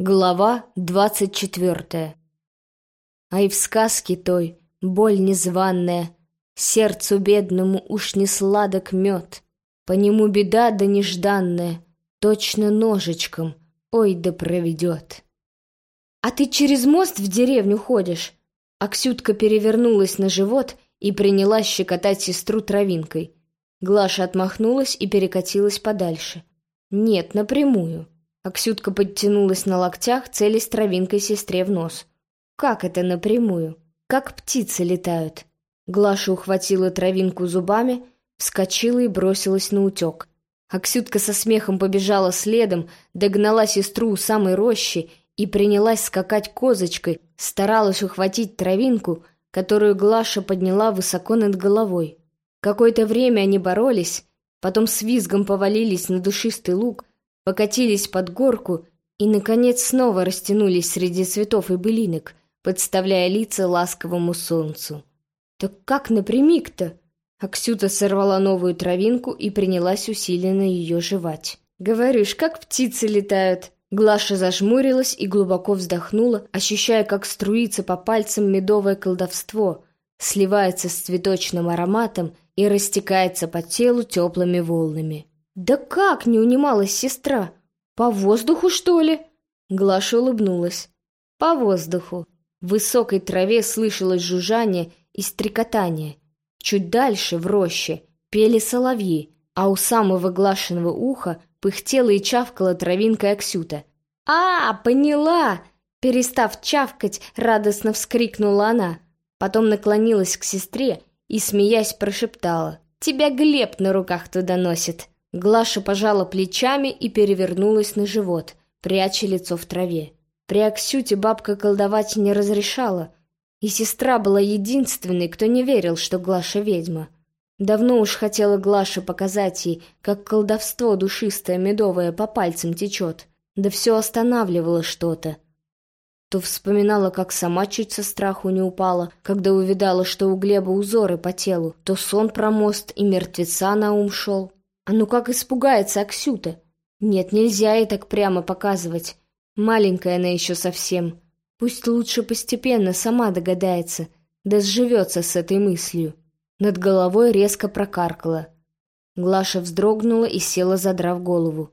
Глава двадцать четвертая Ай в сказке той, боль незваная, Сердцу бедному уж не сладок мед, По нему беда да нежданная, Точно ножичком, ой да проведет. «А ты через мост в деревню ходишь?» Аксютка перевернулась на живот и принялась щекотать сестру травинкой. Глаша отмахнулась и перекатилась подальше. «Нет, напрямую». Аксютка подтянулась на локтях, целясь травинкой сестре в нос. «Как это напрямую? Как птицы летают?» Глаша ухватила травинку зубами, вскочила и бросилась на утек. Аксютка со смехом побежала следом, догнала сестру у самой рощи и принялась скакать козочкой, старалась ухватить травинку, которую Глаша подняла высоко над головой. Какое-то время они боролись, потом с визгом повалились на душистый луг, покатились под горку и, наконец, снова растянулись среди цветов и былинок, подставляя лица ласковому солнцу. «Так как напрямик-то?» Аксюта сорвала новую травинку и принялась усиленно ее жевать. «Говоришь, как птицы летают!» Глаша зажмурилась и глубоко вздохнула, ощущая, как струится по пальцам медовое колдовство, сливается с цветочным ароматом и растекается по телу теплыми волнами. «Да как?» — не унималась сестра. «По воздуху, что ли?» Глаша улыбнулась. «По воздуху». В высокой траве слышалось жужжание и стрекотание. Чуть дальше, в роще, пели соловьи, а у самого Глашиного уха пыхтела и чавкала травинка Аксюта. «А, поняла!» Перестав чавкать, радостно вскрикнула она. Потом наклонилась к сестре и, смеясь, прошептала. «Тебя Глеб на руках туда носит!» Глаша пожала плечами и перевернулась на живот, пряча лицо в траве. При Аксюте бабка колдовать не разрешала, и сестра была единственной, кто не верил, что Глаша ведьма. Давно уж хотела Глаша показать ей, как колдовство душистое медовое по пальцам течет, да все останавливало что-то. То вспоминала, как сама чуть со страху не упала, когда увидала, что у Глеба узоры по телу, то сон про мост и мертвеца на ум шел. А ну как испугается Аксюта? Нет, нельзя ей так прямо показывать. Маленькая она еще совсем. Пусть лучше постепенно сама догадается, да сживется с этой мыслью. Над головой резко прокаркала. Глаша вздрогнула и села, задрав голову.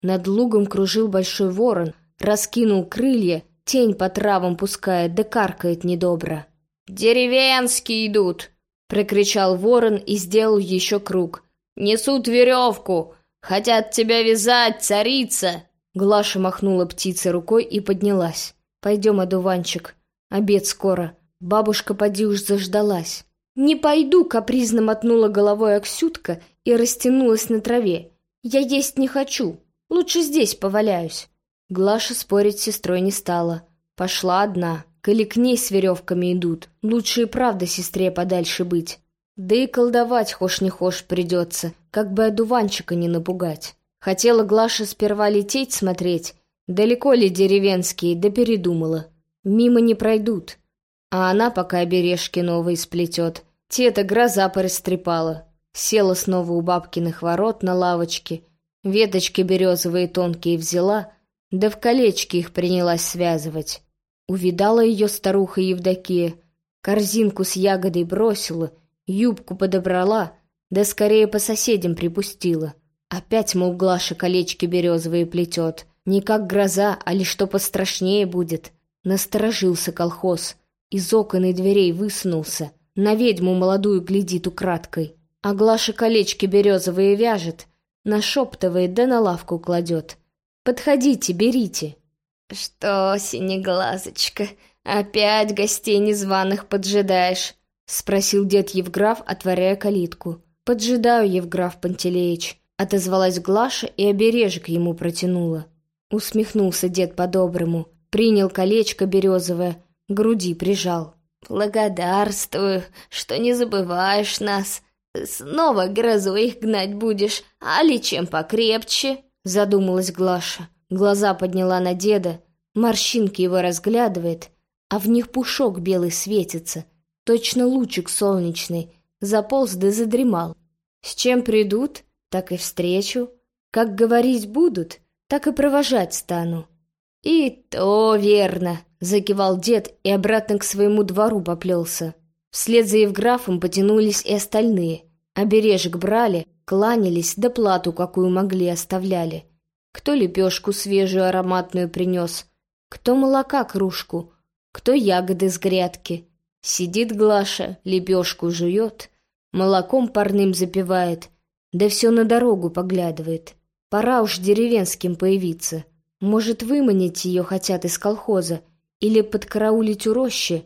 Над лугом кружил большой ворон, раскинул крылья, тень по травам пускает, да каркает недобро. «Деревенские идут!» — прокричал ворон и сделал еще круг. «Несут веревку! Хотят тебя вязать, царица!» Глаша махнула птице рукой и поднялась. «Пойдем, одуванчик. Обед скоро. Бабушка поди уж заждалась». «Не пойду!» — капризно мотнула головой Аксютка и растянулась на траве. «Я есть не хочу. Лучше здесь поваляюсь». Глаша спорить с сестрой не стала. Пошла одна. Коли к ней с веревками идут, лучше и правда сестре подальше быть. Да и колдовать хошь не хошь придется, как бы одуванчика не напугать. Хотела Глаша сперва лететь смотреть, далеко ли деревенские, да передумала. Мимо не пройдут. А она пока обережки новые сплетет. Те-то гроза порастрепала. Села снова у бабкиных ворот на лавочке, веточки березовые тонкие взяла, да в колечки их принялась связывать. Увидала ее старуха Евдокия, корзинку с ягодой бросила — Юбку подобрала, да скорее по соседям припустила. Опять, мол, Глаша колечки березовые плетет. Не как гроза, а лишь что пострашнее будет. Насторожился колхоз. Из окон и дверей высунулся. На ведьму молодую глядит украдкой. А Глаша колечки березовые вяжет, нашептывает да на лавку кладет. «Подходите, берите». «Что, синеглазочка, опять гостей незваных поджидаешь?» — спросил дед Евграф, отворяя калитку. «Поджидаю, Евграф Пантелеич», — отозвалась Глаша и обережек ему протянула. Усмехнулся дед по-доброму, принял колечко березовое, груди прижал. «Благодарствую, что не забываешь нас. Снова грозой их гнать будешь, али чем покрепче?» Задумалась Глаша. Глаза подняла на деда, морщинки его разглядывает, а в них пушок белый светится — Точно лучик солнечный, заполз да задремал. С чем придут, так и встречу. Как говорить будут, так и провожать стану. «И то верно!» — закивал дед и обратно к своему двору поплелся. Вслед за Евграфом потянулись и остальные. Обережек брали, кланялись, да плату, какую могли, оставляли. Кто лепешку свежую ароматную принес, кто молока кружку, кто ягоды с грядки. Сидит Глаша, лепешку жует, молоком парным запивает, да все на дорогу поглядывает. Пора уж деревенским появиться. Может, выманить ее хотят из колхоза или подкараулить у рощи.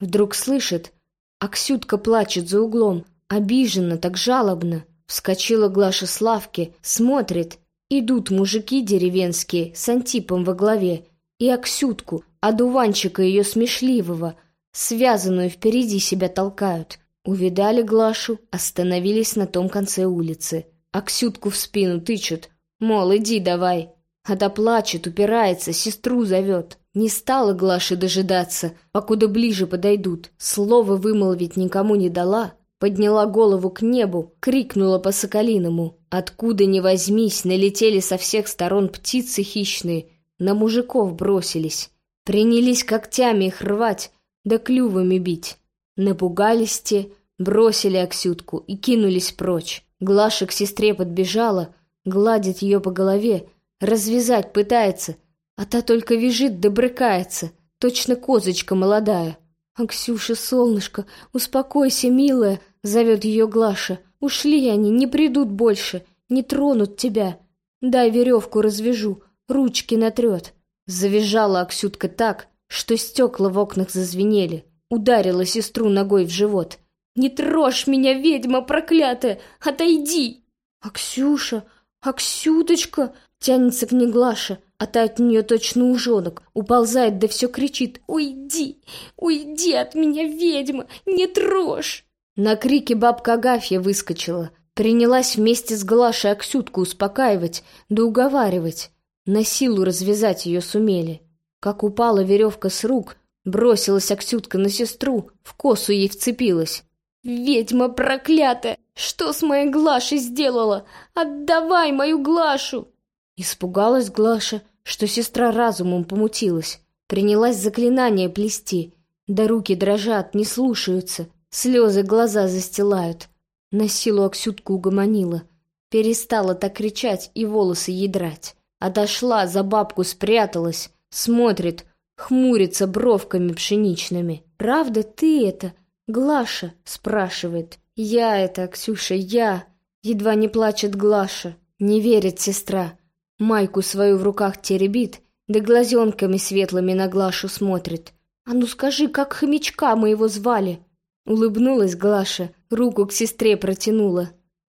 Вдруг слышит, Аксютка плачет за углом, обиженно, так жалобно. Вскочила Глаша с лавки, смотрит. Идут мужики деревенские с Антипом во главе и Аксютку, одуванчика ее смешливого, связанную впереди себя толкают. Увидали Глашу, остановились на том конце улицы. Аксютку в спину тычут, мол, иди давай. А та плачет, упирается, сестру зовет. Не стала Глаши дожидаться, покуда ближе подойдут. Слово вымолвить никому не дала. Подняла голову к небу, крикнула по-соколиному. Откуда ни возьмись, налетели со всех сторон птицы хищные, на мужиков бросились. Принялись когтями их рвать, да клювами бить. Напугались те, бросили Аксютку и кинулись прочь. Глаша к сестре подбежала, гладит ее по голове, развязать пытается, а та только вяжет да брыкается, точно козочка молодая. «А Ксюша, солнышко, успокойся, милая!» — зовет ее Глаша. «Ушли они, не придут больше, не тронут тебя. Дай веревку развяжу, ручки натрет». Завизжала Аксютка так, что стекла в окнах зазвенели. Ударила сестру ногой в живот. «Не трожь меня, ведьма проклятая! Отойди!» «Аксюша! Аксюточка!» Тянется к ней Глаша, а та от нее точно ужонок. Уползает, да все кричит «Уйди! Уйди от меня, ведьма! Не трожь!» На крики бабка Агафья выскочила. Принялась вместе с Глашей Аксютку успокаивать да уговаривать. На силу развязать ее сумели. Как упала веревка с рук, бросилась Аксютка на сестру, в косу ей вцепилась. «Ведьма проклятая! Что с моей Глашей сделала? Отдавай мою Глашу!» Испугалась Глаша, что сестра разумом помутилась. Принялась заклинание плести. Да руки дрожат, не слушаются. Слезы глаза застилают. На силу Аксютку угомонила. Перестала так кричать и волосы ей драть. Отошла, за бабку спряталась. Смотрит, хмурится бровками пшеничными. «Правда ты это, Глаша?» — спрашивает. «Я это, Ксюша, я!» Едва не плачет Глаша. Не верит сестра. Майку свою в руках теребит, да глазенками светлыми на Глашу смотрит. «А ну скажи, как хомячка мы его звали?» Улыбнулась Глаша, руку к сестре протянула.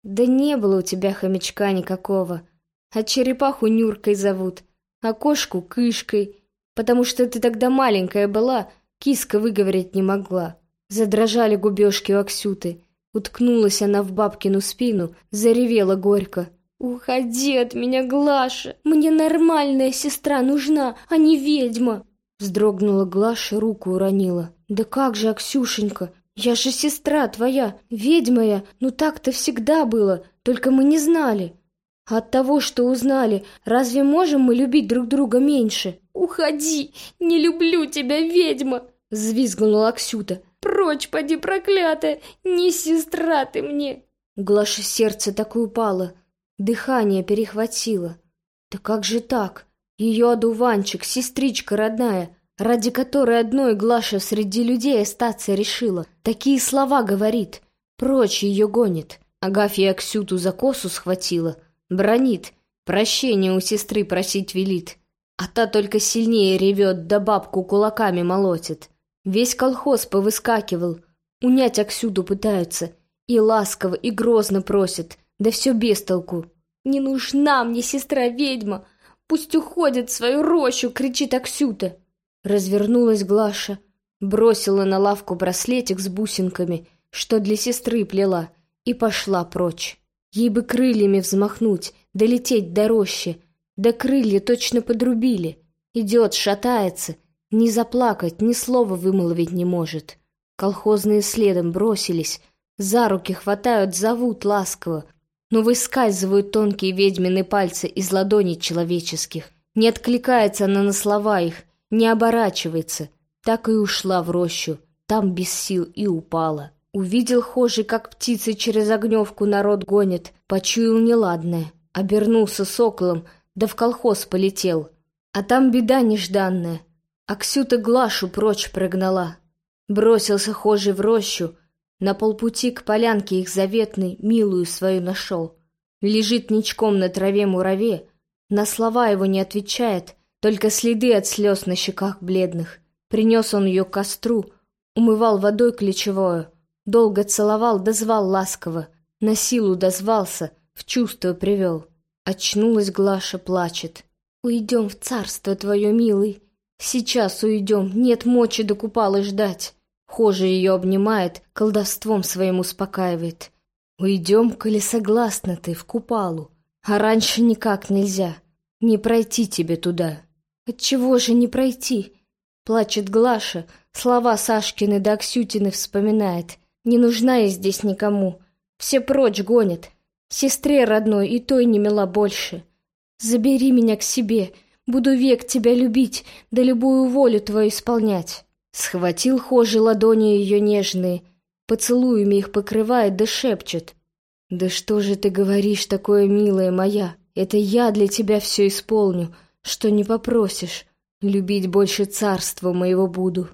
«Да не было у тебя хомячка никакого. А черепаху Нюркой зовут, а кошку Кышкой, потому что ты тогда маленькая была, киска выговорить не могла». Задрожали губежки у Аксюты. Уткнулась она в бабкину спину, заревела горько. «Уходи от меня, Глаша! Мне нормальная сестра нужна, а не ведьма!» Вздрогнула Глаша, руку уронила. «Да как же, Аксюшенька, я же сестра твоя, ведьма я, ну так-то всегда было, только мы не знали. От того, что узнали, разве можем мы любить друг друга меньше? Уходи, не люблю тебя, ведьма!» Взвизгнула Аксюта. «Прочь, поди проклятая, не сестра ты мне!» Глаше сердце так и упало, дыхание перехватило. «Да как же так? Ее одуванчик, сестричка родная, ради которой одной Глаша среди людей остаться решила. Такие слова говорит. Прочь ее гонит. Агафья Аксюту за косу схватила. Бронит. Прощения у сестры просить велит. А та только сильнее ревет, да бабку кулаками молотит. Весь колхоз повыскакивал. Унять Аксюту пытаются. И ласково, и грозно просят. Да все без толку. «Не нужна мне сестра-ведьма! Пусть уходит в свою рощу!» — кричит Аксюта. Развернулась Глаша, бросила на лавку браслетик с бусинками, что для сестры плела, и пошла прочь. Ей бы крыльями взмахнуть, долететь до рощи, да крылья точно подрубили. Идет, шатается, ни заплакать, ни слова вымолвить не может. Колхозные следом бросились, за руки хватают, зовут ласково, но выскальзывают тонкие ведьмины пальцы из ладоней человеческих. Не откликается она на слова их, не оборачивается. Так и ушла в рощу, там без сил и упала. Увидел хожий, как птицы через огневку народ гонит, почуял неладное. Обернулся соколом, да в колхоз полетел. А там беда нежданная. Аксюта Глашу прочь прогнала. Бросился хожий в рощу, на полпути к полянке их заветной милую свою нашел. Лежит ничком на траве мураве, на слова его не отвечает, только следы от слез на щеках бледных. Принес он ее к костру, умывал водой ключевою, долго целовал, дозвал ласково, на силу дозвался, в чувство привел. Очнулась Глаша, плачет. «Уйдем в царство твое, милый. Сейчас уйдем, нет мочи до купалы ждать». Хожа ее обнимает, колдовством своим успокаивает. «Уйдем, коли согласна ты, в купалу, а раньше никак нельзя, не пройти тебе туда». «Отчего же не пройти?» Плачет Глаша, слова Сашкины да Аксютины вспоминает. «Не нужна я здесь никому, все прочь гонят, сестре родной и той не мила больше. Забери меня к себе, буду век тебя любить, да любую волю твою исполнять». Схватил Хожи ладони ее нежные, поцелуями их покрывает да шепчет. «Да что же ты говоришь такое, милая моя? Это я для тебя все исполню, что не попросишь. Любить больше царства моего буду.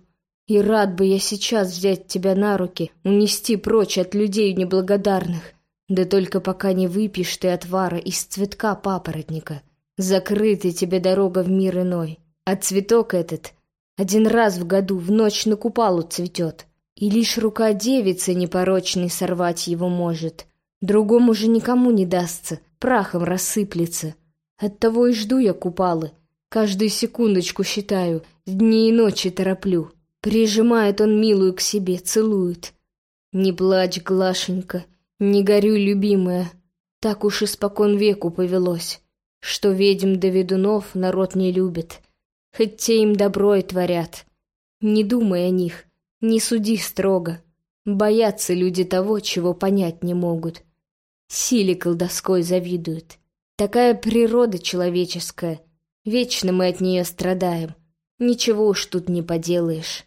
И рад бы я сейчас взять тебя на руки, унести прочь от людей неблагодарных. Да только пока не выпьешь ты отвара из цветка папоротника, закрыта тебе дорога в мир иной. А цветок этот один раз в году в ночь на купалу цветет, и лишь рука девицы непорочной сорвать его может. Другому же никому не дастся, прахом рассыплется. Оттого и жду я купалы. Каждую секундочку считаю, дни и ночи тороплю. Прижимает он милую к себе, целует. Не плачь, Глашенька, не горюй, любимая. Так уж испокон веку повелось, что ведьм до ведунов народ не любит — хоть те им добро и творят. Не думай о них, не суди строго. Боятся люди того, чего понять не могут. Силе колдовской завидуют. Такая природа человеческая. Вечно мы от нее страдаем. Ничего уж тут не поделаешь.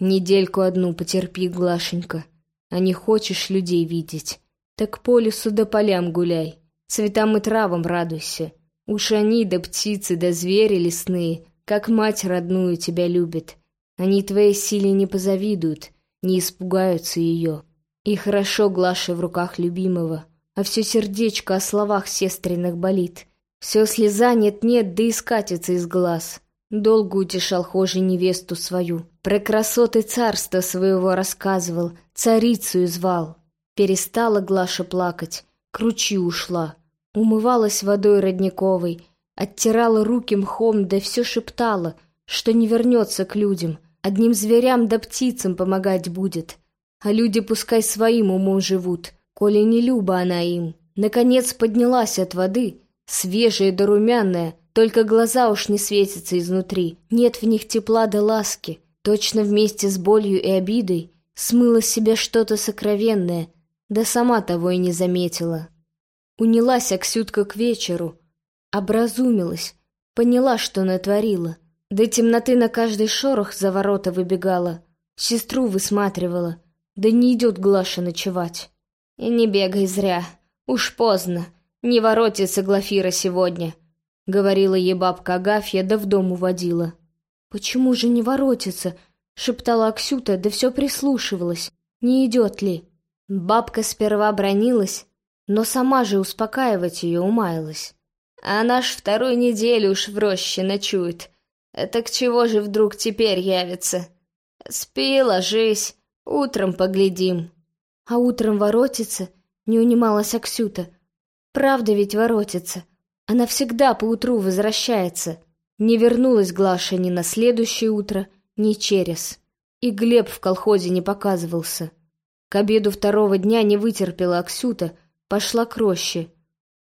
Недельку одну потерпи, Глашенька. А не хочешь людей видеть, так по лесу да полям гуляй. Цветам и травам радуйся. Уж они да птицы да звери лесные как мать родную тебя любит. Они твоей силе не позавидуют, не испугаются ее. И хорошо Глаша в руках любимого, а все сердечко о словах сестренных болит. Все слеза нет-нет, да и скатится из глаз. Долго утешал хожий невесту свою, про красоты царства своего рассказывал, царицу звал. Перестала Глаша плакать, к ручью ушла, умывалась водой родниковой, Оттирала руки мхом, да все шептала, что не вернется к людям. Одним зверям да птицам помогать будет. А люди пускай своим умом живут, коли не люба она им. Наконец поднялась от воды, свежая да румяная, только глаза уж не светятся изнутри. Нет в них тепла да ласки. Точно вместе с болью и обидой смыла с себя что-то сокровенное, да сама того и не заметила. Унялась Аксютка к вечеру, Образумилась, поняла, что натворила. До темноты на каждый шорох за ворота выбегала, сестру высматривала, да не идет Глаша ночевать. И не бегай зря, уж поздно, не воротится Глафира сегодня, — говорила ей бабка Агафья, да в дом уводила. «Почему же не воротится?» — шептала Аксюта, да все прислушивалась. «Не идет ли?» Бабка сперва бронилась, но сама же успокаивать ее умаялась. А наш вторую неделю уж в роще ночует. Так чего же вдруг теперь явится? Спи, ложись, утром поглядим. А утром воротится, не унималась Аксюта. Правда ведь воротится. Она всегда поутру возвращается. Не вернулась Глаша ни на следующее утро, ни через. И Глеб в колхозе не показывался. К обеду второго дня не вытерпела Аксюта, пошла к роще —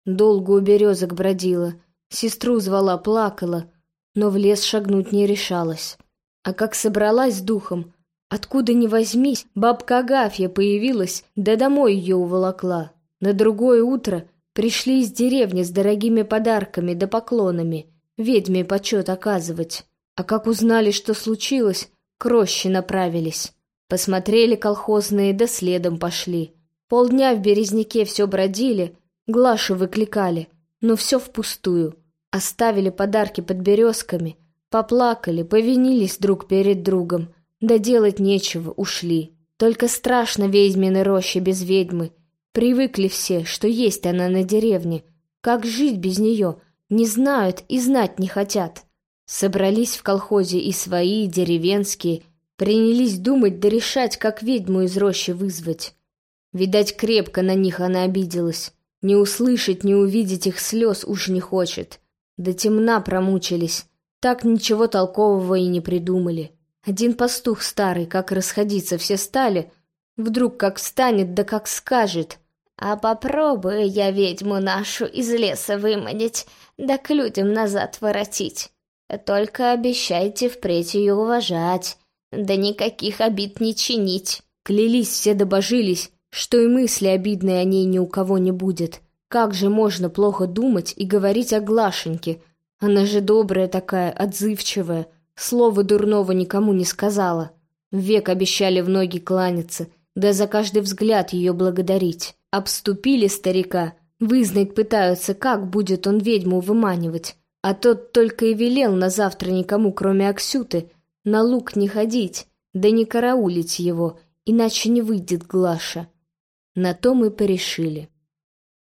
Долго у березок бродила, сестру звала, плакала, но в лес шагнуть не решалась. А как собралась с духом, откуда ни возьмись, бабка Агафья появилась, да домой ее уволокла. На другое утро пришли из деревни с дорогими подарками да поклонами. ведьме почет оказывать. А как узнали, что случилось, к роще направились. Посмотрели колхозные, да следом пошли. Полдня в Березняке все бродили, Глашу выкликали, но все впустую. Оставили подарки под березками, поплакали, повинились друг перед другом, да делать нечего, ушли. Только страшно ведьмины рощи без ведьмы. Привыкли все, что есть она на деревне. Как жить без нее, не знают и знать не хотят. Собрались в колхозе и свои, и деревенские, принялись думать да решать, как ведьму из рощи вызвать. Видать, крепко на них она обиделась. Не услышать, не увидеть их слез уж не хочет. До темна промучились. Так ничего толкового и не придумали. Один пастух старый, как расходиться все стали, вдруг как встанет, да как скажет. «А попробую я ведьму нашу из леса выманить, да к людям назад воротить». Только обещайте впредь ее уважать, да никаких обид не чинить. Клялись все добожились, что и мысли обидной о ней ни у кого не будет. Как же можно плохо думать и говорить о Глашеньке? Она же добрая такая, отзывчивая, слова дурного никому не сказала. Век обещали в ноги кланяться, да за каждый взгляд ее благодарить. Обступили старика, вызнать пытаются, как будет он ведьму выманивать. А тот только и велел на завтра никому, кроме Аксюты, на луг не ходить, да не караулить его, иначе не выйдет Глаша. На то мы порешили.